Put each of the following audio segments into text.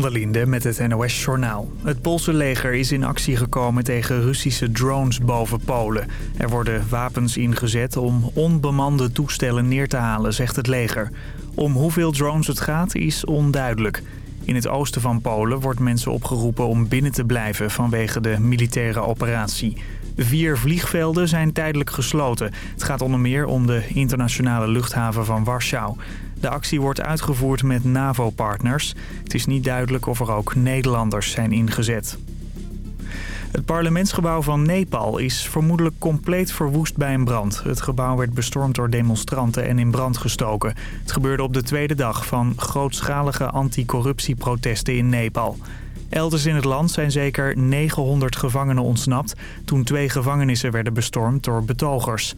van Linde met het NOS-journaal. Het Poolse leger is in actie gekomen tegen Russische drones boven Polen. Er worden wapens ingezet om onbemande toestellen neer te halen, zegt het leger. Om hoeveel drones het gaat is onduidelijk. In het oosten van Polen wordt mensen opgeroepen om binnen te blijven vanwege de militaire operatie. Vier vliegvelden zijn tijdelijk gesloten. Het gaat onder meer om de internationale luchthaven van Warschau. De actie wordt uitgevoerd met NAVO-partners. Het is niet duidelijk of er ook Nederlanders zijn ingezet. Het parlementsgebouw van Nepal is vermoedelijk compleet verwoest bij een brand. Het gebouw werd bestormd door demonstranten en in brand gestoken. Het gebeurde op de tweede dag van grootschalige anticorruptieprotesten in Nepal. Elders in het land zijn zeker 900 gevangenen ontsnapt... toen twee gevangenissen werden bestormd door betogers.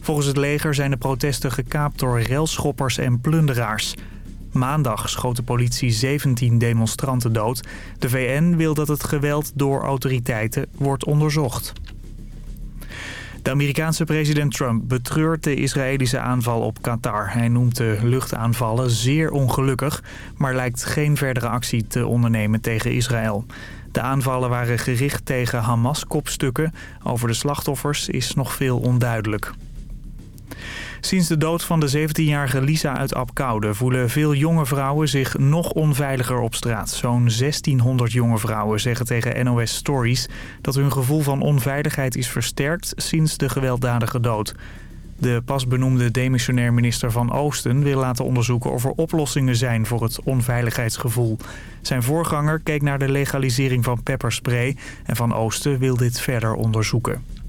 Volgens het leger zijn de protesten gekaapt door railschoppers en plunderaars. Maandag schoot de politie 17 demonstranten dood. De VN wil dat het geweld door autoriteiten wordt onderzocht. De Amerikaanse president Trump betreurt de Israëlische aanval op Qatar. Hij noemt de luchtaanvallen zeer ongelukkig, maar lijkt geen verdere actie te ondernemen tegen Israël. De aanvallen waren gericht tegen Hamas-kopstukken. Over de slachtoffers is nog veel onduidelijk. Sinds de dood van de 17-jarige Lisa uit Apkoude voelen veel jonge vrouwen zich nog onveiliger op straat. Zo'n 1600 jonge vrouwen zeggen tegen NOS Stories dat hun gevoel van onveiligheid is versterkt sinds de gewelddadige dood. De pas benoemde demissionair minister Van Oosten wil laten onderzoeken of er oplossingen zijn voor het onveiligheidsgevoel. Zijn voorganger keek naar de legalisering van pepperspray en Van Oosten wil dit verder onderzoeken.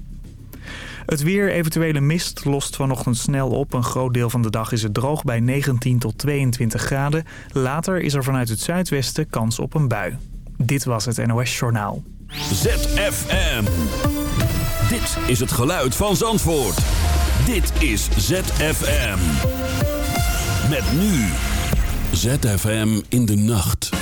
Het weer, eventuele mist, lost vanochtend snel op. Een groot deel van de dag is het droog bij 19 tot 22 graden. Later is er vanuit het zuidwesten kans op een bui. Dit was het NOS Journaal. ZFM. Dit is het geluid van Zandvoort. Dit is ZFM. Met nu. ZFM in de nacht.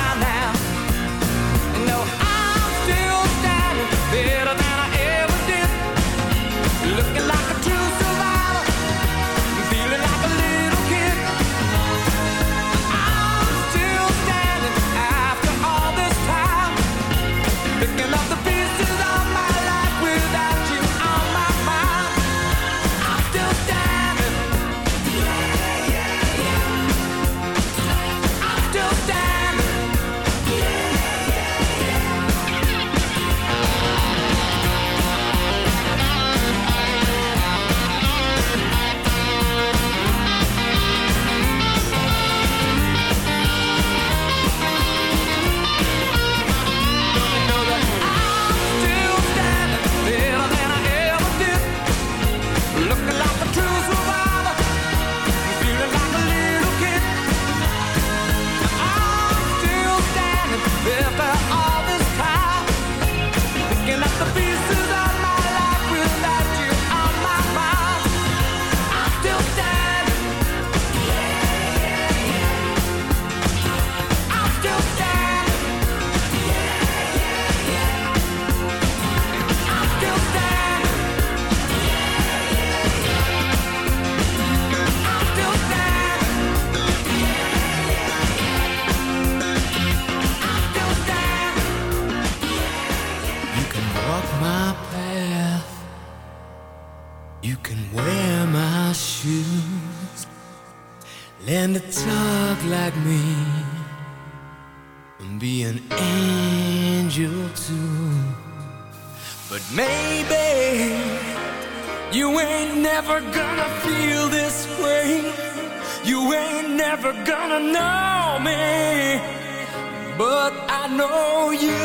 know you.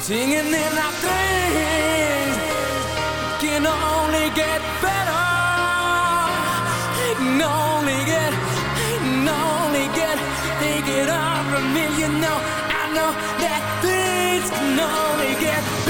Singing in our things can only get better. Can only get, can only get, take it all from me. You know, I know that things can only get better.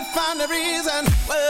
to find a reason. Whoa.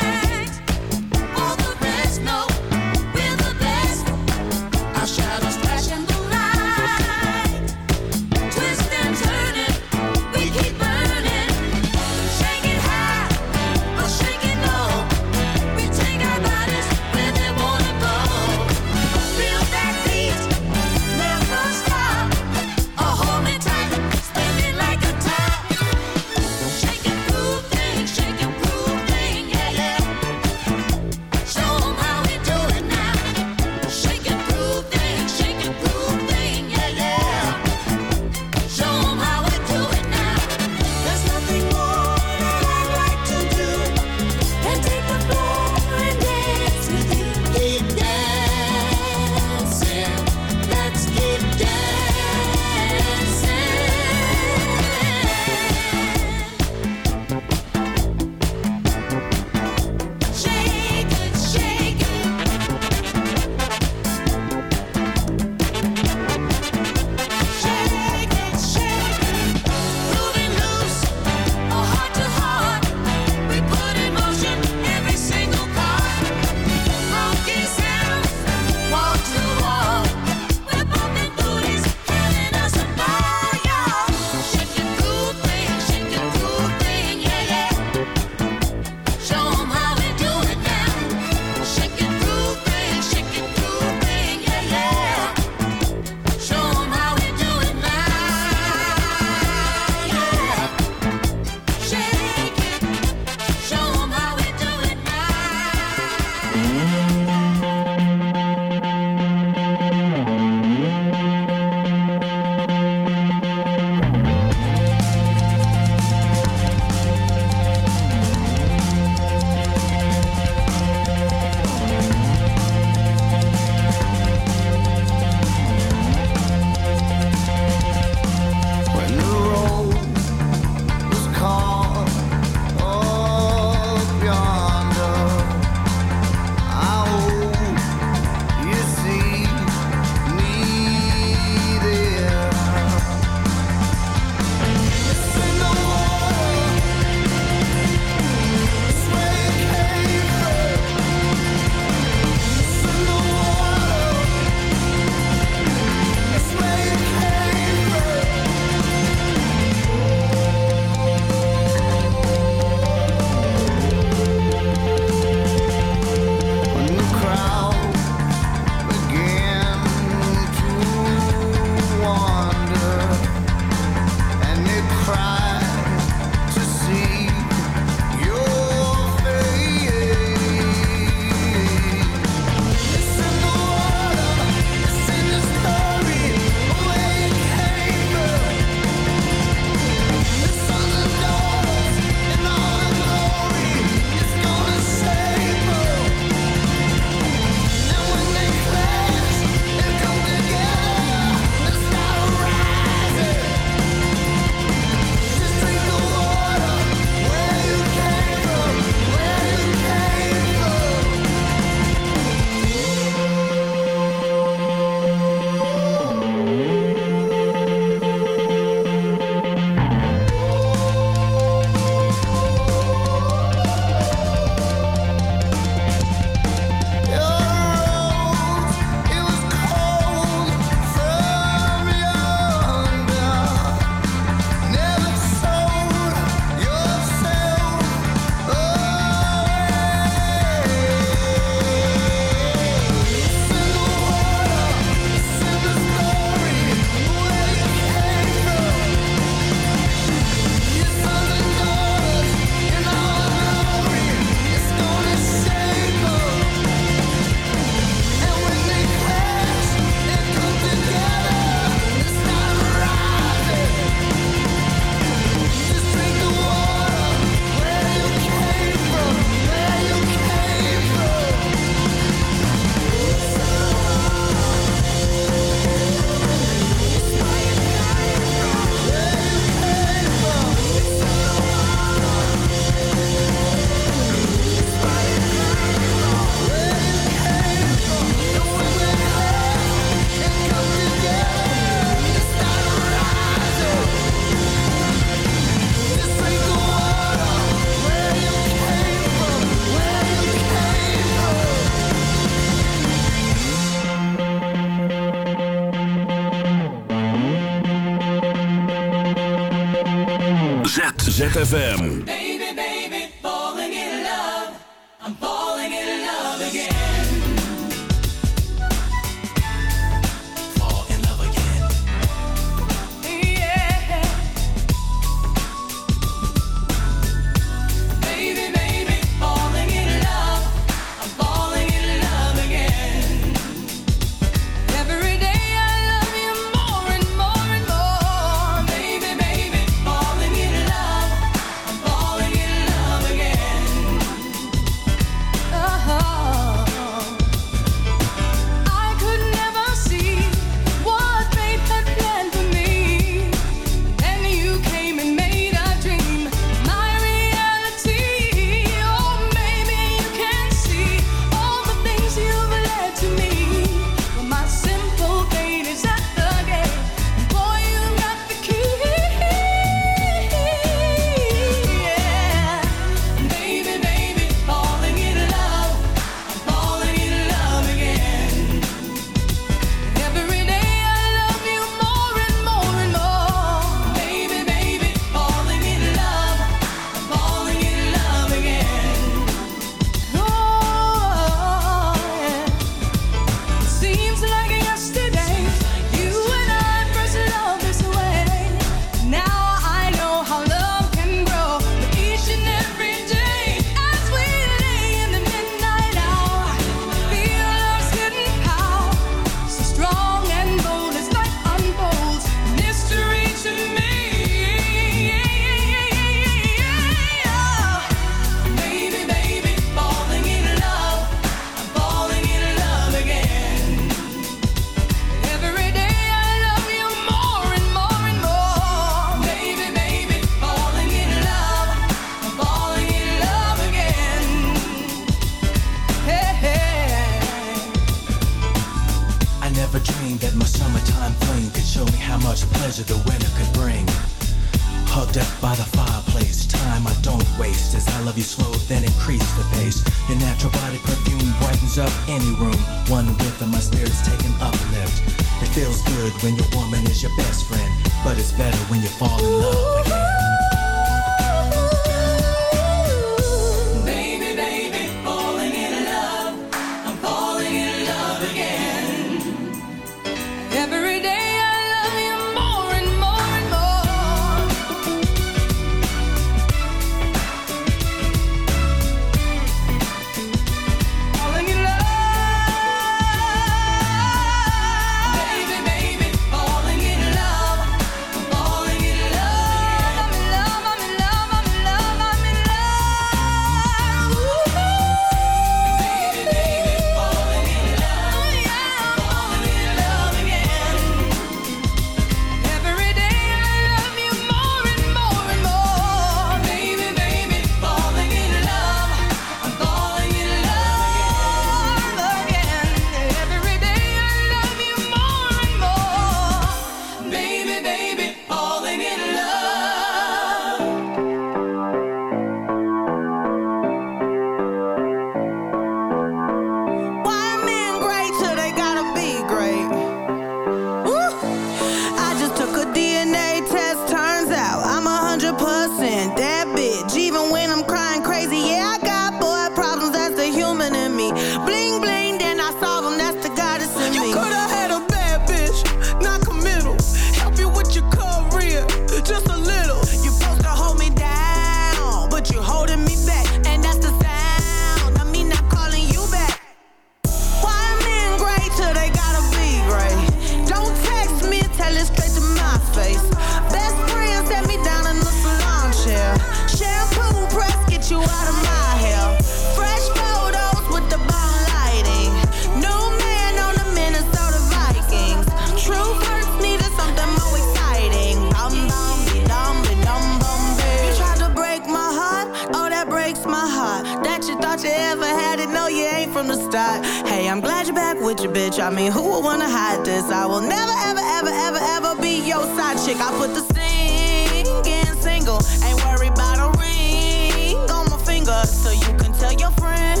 I'm glad you're back with your bitch. I mean, who would wanna hide this? I will never, ever, ever, ever, ever be your side chick. I put the singing single. Ain't worried a ring on my finger. So you can tell your friend.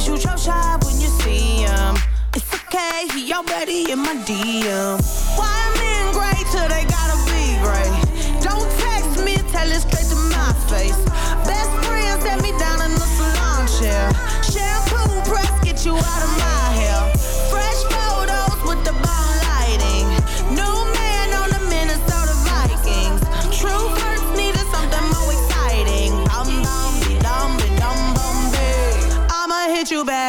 Shoot your shot when you see him. It's okay, he already in my DM.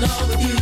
Love with you?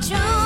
就